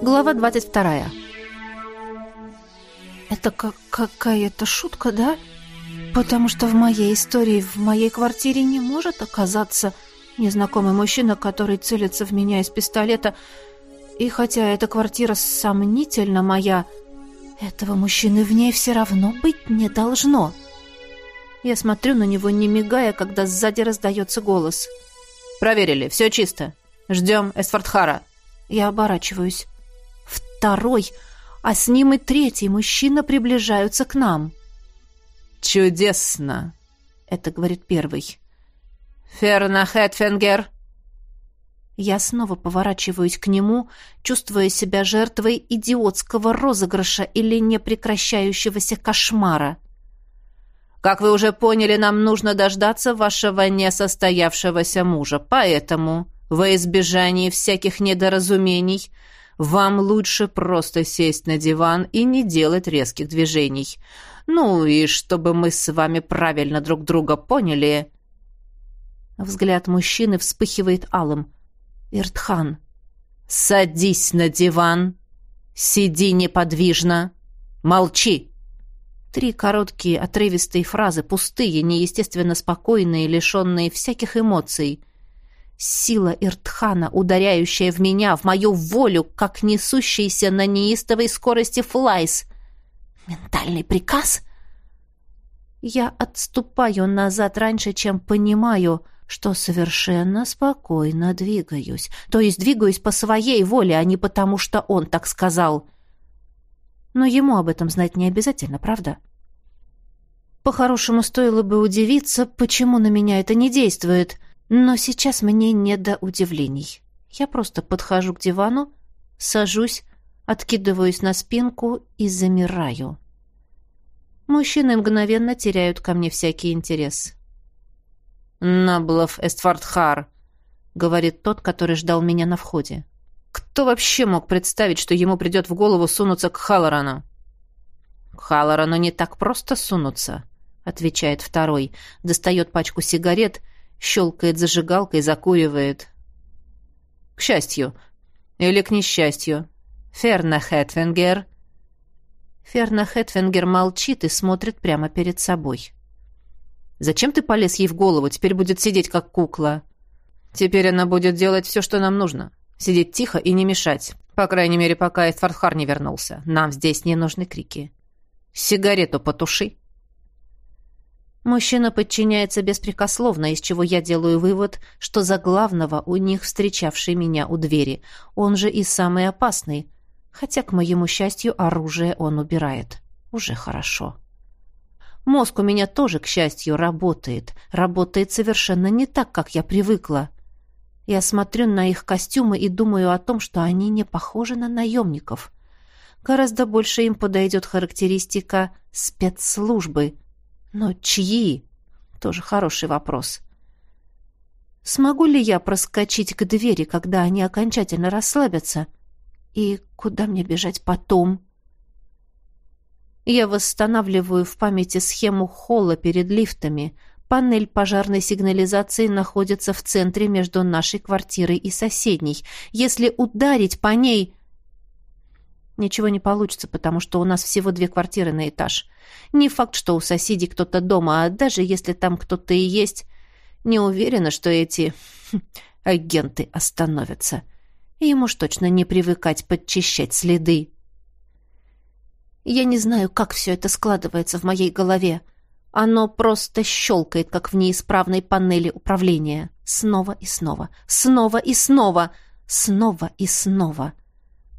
Глава 22. Это как какая-то шутка, да? Потому что в моей истории в моей квартире не может оказаться незнакомый мужчина, который целится в меня из пистолета. И хотя эта квартира сомнительно моя, этого мужчины в ней все равно быть не должно. Я смотрю на него, не мигая, когда сзади раздается голос. «Проверили, все чисто. Ждем Эсфордхара». Я оборачиваюсь. Второй, а с ним и третий мужчина приближаются к нам. «Чудесно!» — это говорит первый. «Ферна Хэтфенгер!» Я снова поворачиваюсь к нему, чувствуя себя жертвой идиотского розыгрыша или непрекращающегося кошмара. «Как вы уже поняли, нам нужно дождаться вашего несостоявшегося мужа, поэтому, во избежание всяких недоразумений, вам лучше просто сесть на диван и не делать резких движений. Ну и чтобы мы с вами правильно друг друга поняли...» Взгляд мужчины вспыхивает алым. Иртхан. «Садись на диван. Сиди неподвижно. Молчи!» Три короткие, отрывистые фразы, пустые, неестественно спокойные, лишенные всяких эмоций. Сила Иртхана, ударяющая в меня, в мою волю, как несущийся на неистовой скорости флайс. Ментальный приказ? Я отступаю назад раньше, чем понимаю — что совершенно спокойно двигаюсь. То есть двигаюсь по своей воле, а не потому, что он так сказал. Но ему об этом знать не обязательно, правда? По-хорошему, стоило бы удивиться, почему на меня это не действует. Но сейчас мне не до удивлений. Я просто подхожу к дивану, сажусь, откидываюсь на спинку и замираю. Мужчины мгновенно теряют ко мне всякий интерес. «Наблов Эстфордхар», — говорит тот, который ждал меня на входе. «Кто вообще мог представить, что ему придет в голову сунуться к Халлорану?» «К Халлорану не так просто сунуться», — отвечает второй, достает пачку сигарет, щелкает зажигалкой, закуривает. «К счастью. Или к несчастью. Ферна Хэтвенгер». Ферна Хэтвенгер молчит и смотрит прямо перед собой. Зачем ты полез ей в голову? Теперь будет сидеть как кукла. Теперь она будет делать все, что нам нужно. Сидеть тихо и не мешать. По крайней мере, пока Эстфордхар не вернулся. Нам здесь не нужны крики. Сигарету потуши. Мужчина подчиняется беспрекословно, из чего я делаю вывод, что за главного у них встречавший меня у двери. Он же и самый опасный. Хотя, к моему счастью, оружие он убирает. Уже хорошо. Мозг у меня тоже, к счастью, работает. Работает совершенно не так, как я привыкла. Я смотрю на их костюмы и думаю о том, что они не похожи на наемников. Гораздо больше им подойдет характеристика спецслужбы. Но чьи? Тоже хороший вопрос. Смогу ли я проскочить к двери, когда они окончательно расслабятся? И куда мне бежать потом? Я восстанавливаю в памяти схему холла перед лифтами. Панель пожарной сигнализации находится в центре между нашей квартирой и соседней. Если ударить по ней... Ничего не получится, потому что у нас всего две квартиры на этаж. Не факт, что у соседей кто-то дома, а даже если там кто-то и есть, не уверена, что эти хм, агенты остановятся. Им уж точно не привыкать подчищать следы. Я не знаю, как все это складывается в моей голове. Оно просто щелкает, как в неисправной панели управления. Снова и снова, снова и снова, снова и снова.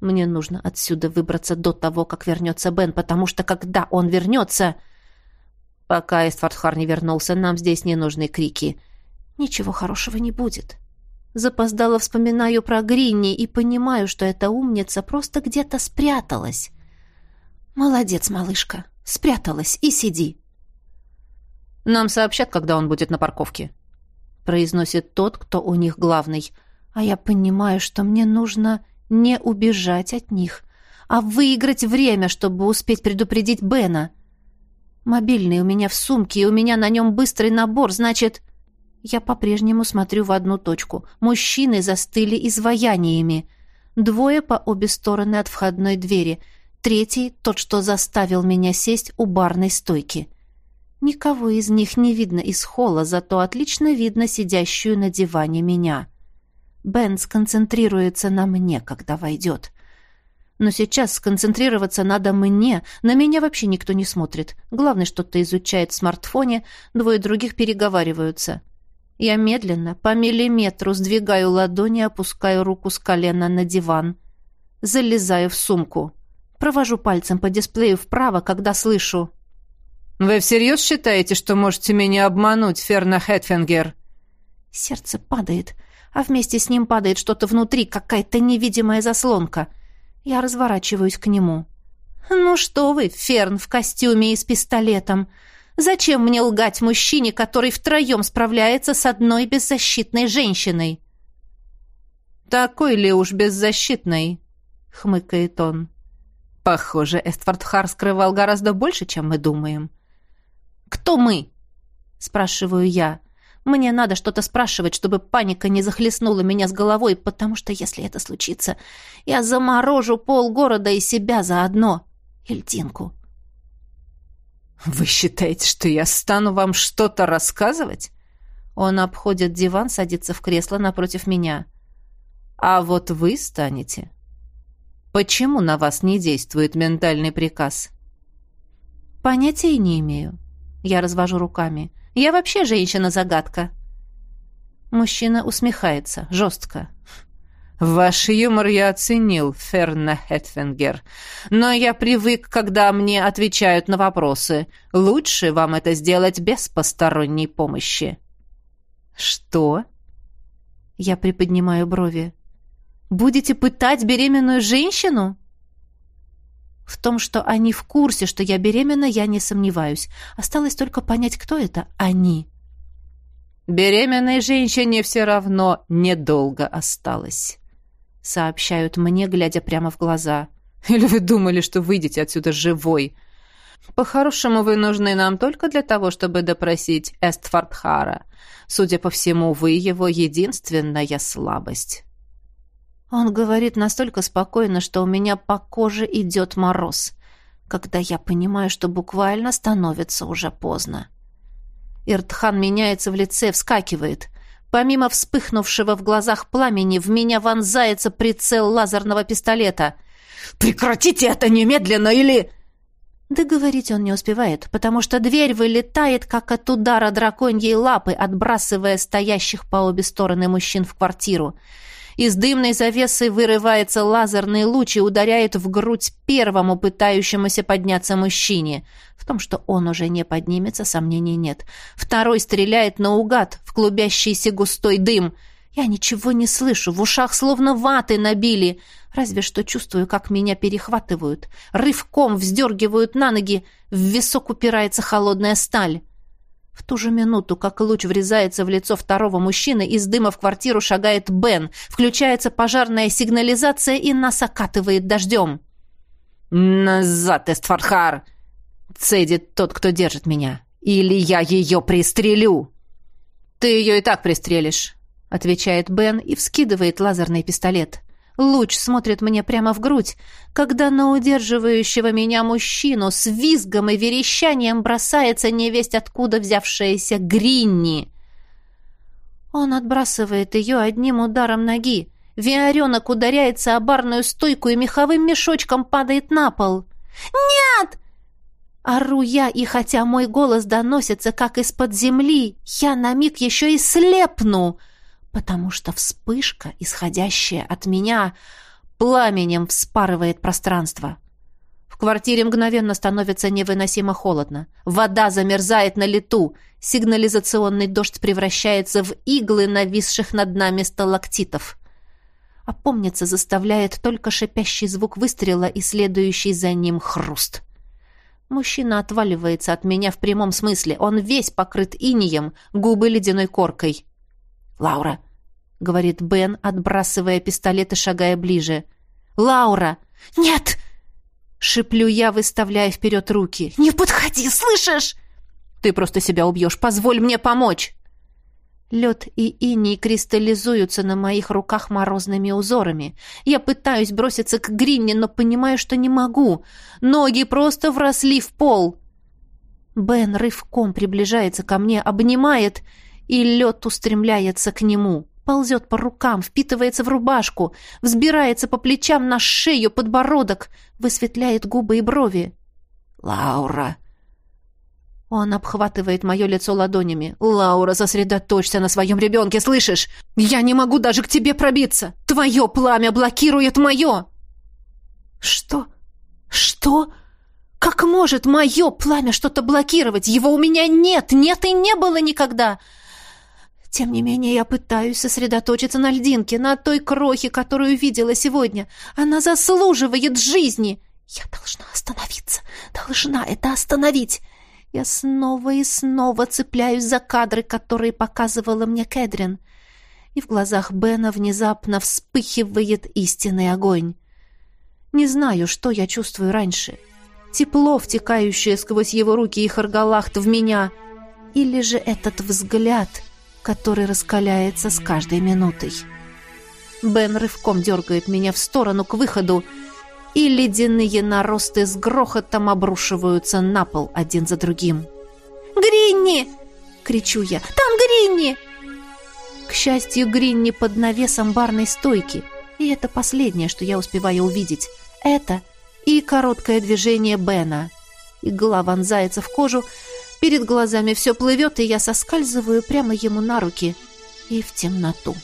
Мне нужно отсюда выбраться до того, как вернется Бен, потому что когда он вернется... Пока Эстфордхар не вернулся, нам здесь не нужны крики. Ничего хорошего не будет. Запоздало вспоминаю про Гринни и понимаю, что эта умница просто где-то спряталась. «Молодец, малышка. Спряталась и сиди». «Нам сообщат, когда он будет на парковке», — произносит тот, кто у них главный. «А я понимаю, что мне нужно не убежать от них, а выиграть время, чтобы успеть предупредить Бена. Мобильный у меня в сумке, и у меня на нем быстрый набор, значит...» Я по-прежнему смотрю в одну точку. Мужчины застыли изваяниями. Двое по обе стороны от входной двери. Третий — тот, что заставил меня сесть у барной стойки. Никого из них не видно из холла, зато отлично видно сидящую на диване меня. Бен сконцентрируется на мне, когда войдет. Но сейчас сконцентрироваться надо мне, на меня вообще никто не смотрит. Главное, что-то изучает в смартфоне, двое других переговариваются. Я медленно, по миллиметру, сдвигаю ладони, опускаю руку с колена на диван. Залезаю в сумку. Провожу пальцем по дисплею вправо, когда слышу. «Вы всерьез считаете, что можете меня обмануть, Ферна Хэтфингер?» Сердце падает, а вместе с ним падает что-то внутри, какая-то невидимая заслонка — я разворачиваюсь к нему. «Ну что вы, Ферн в костюме и с пистолетом? Зачем мне лгать мужчине, который втроем справляется с одной беззащитной женщиной?» «Такой ли уж беззащитной?» — хмыкает он. «Похоже, Эстфордхар скрывал гораздо больше, чем мы думаем». «Кто мы?» — спрашиваю я. Мне надо что-то спрашивать, чтобы паника не захлестнула меня с головой, потому что если это случится, я заморожу полгорода и себя заодно. Ильдинку. «Вы считаете, что я стану вам что-то рассказывать?» Он обходит диван, садится в кресло напротив меня. «А вот вы станете. Почему на вас не действует ментальный приказ?» «Понятия не имею». Я развожу руками. Я вообще женщина-загадка». Мужчина усмехается, жестко. «Ваш юмор я оценил, Ферна Хетфингер. Но я привык, когда мне отвечают на вопросы. Лучше вам это сделать без посторонней помощи». «Что?» Я приподнимаю брови. «Будете пытать беременную женщину?» В том, что они в курсе, что я беременна, я не сомневаюсь. Осталось только понять, кто это «они». «Беременной женщине все равно недолго осталось», — сообщают мне, глядя прямо в глаза. «Или вы думали, что выйдете отсюда живой?» «По-хорошему, вы нужны нам только для того, чтобы допросить Эстфордхара. Судя по всему, вы его единственная слабость». Он говорит настолько спокойно, что у меня по коже идет мороз, когда я понимаю, что буквально становится уже поздно. Иртхан меняется в лице, вскакивает. Помимо вспыхнувшего в глазах пламени, в меня вонзается прицел лазерного пистолета. «Прекратите это немедленно, или...» Договорить он не успевает, потому что дверь вылетает, как от удара драконьей лапы, отбрасывая стоящих по обе стороны мужчин в квартиру. Из дымной завесы вырывается лазерный луч и ударяет в грудь первому пытающемуся подняться мужчине. В том, что он уже не поднимется, сомнений нет. Второй стреляет наугад в клубящийся густой дым. Я ничего не слышу, в ушах словно ваты набили. Разве что чувствую, как меня перехватывают. Рывком вздергивают на ноги, в висок упирается холодная сталь. В ту же минуту, как луч врезается в лицо второго мужчины, из дыма в квартиру шагает Бен, включается пожарная сигнализация и нас окатывает дождем. «Назад, Эстфархар!» — цедит тот, кто держит меня. «Или я ее пристрелю!» «Ты ее и так пристрелишь», — отвечает Бен и вскидывает лазерный пистолет. Луч смотрит мне прямо в грудь, когда на удерживающего меня мужчину с визгом и верещанием бросается невесть откуда взявшаяся Гринни. Он отбрасывает ее одним ударом ноги. Виоренок ударяется о барную стойку и меховым мешочком падает на пол. «Нет!» Ору я, и хотя мой голос доносится, как из-под земли, я на миг еще и слепну — потому что вспышка, исходящая от меня, пламенем вспарывает пространство. В квартире мгновенно становится невыносимо холодно. Вода замерзает на лету. Сигнализационный дождь превращается в иглы нависших над нами сталактитов. Опомниться заставляет только шипящий звук выстрела и следующий за ним хруст. Мужчина отваливается от меня в прямом смысле. Он весь покрыт инием, губы ледяной коркой. «Лаура, — говорит Бен, отбрасывая пистолет и шагая ближе. «Лаура!» «Нет!» — шиплю я, выставляя вперед руки. «Не подходи, слышишь?» «Ты просто себя убьешь. Позволь мне помочь!» Лед и иней кристаллизуются на моих руках морозными узорами. Я пытаюсь броситься к Гринне, но понимаю, что не могу. Ноги просто вросли в пол. Бен рывком приближается ко мне, обнимает, и лед устремляется к нему. Ползет по рукам, впитывается в рубашку, взбирается по плечам на шею, подбородок, высветляет губы и брови. «Лаура!» Он обхватывает мое лицо ладонями. «Лаура, сосредоточься на своем ребенке, слышишь? Я не могу даже к тебе пробиться! Твое пламя блокирует мое!» «Что? Что? Как может мое пламя что-то блокировать? Его у меня нет, нет и не было никогда!» Тем не менее, я пытаюсь сосредоточиться на льдинке, на той крохе, которую видела сегодня. Она заслуживает жизни. Я должна остановиться, должна это остановить. Я снова и снова цепляюсь за кадры, которые показывала мне Кэдрин. И в глазах Бена внезапно вспыхивает истинный огонь. Не знаю, что я чувствую раньше. Тепло, втекающее сквозь его руки и харгалахт в меня. Или же этот взгляд, который раскаляется с каждой минутой. Бен рывком дергает меня в сторону к выходу, и ледяные наросты с грохотом обрушиваются на пол один за другим. «Гринни!» — кричу я. «Там Гринни!» К счастью, Гринни под навесом барной стойки, и это последнее, что я успеваю увидеть. Это и короткое движение Бена. Игла вонзается в кожу, перед глазами все плывет, и я соскальзываю прямо ему на руки и в темноту.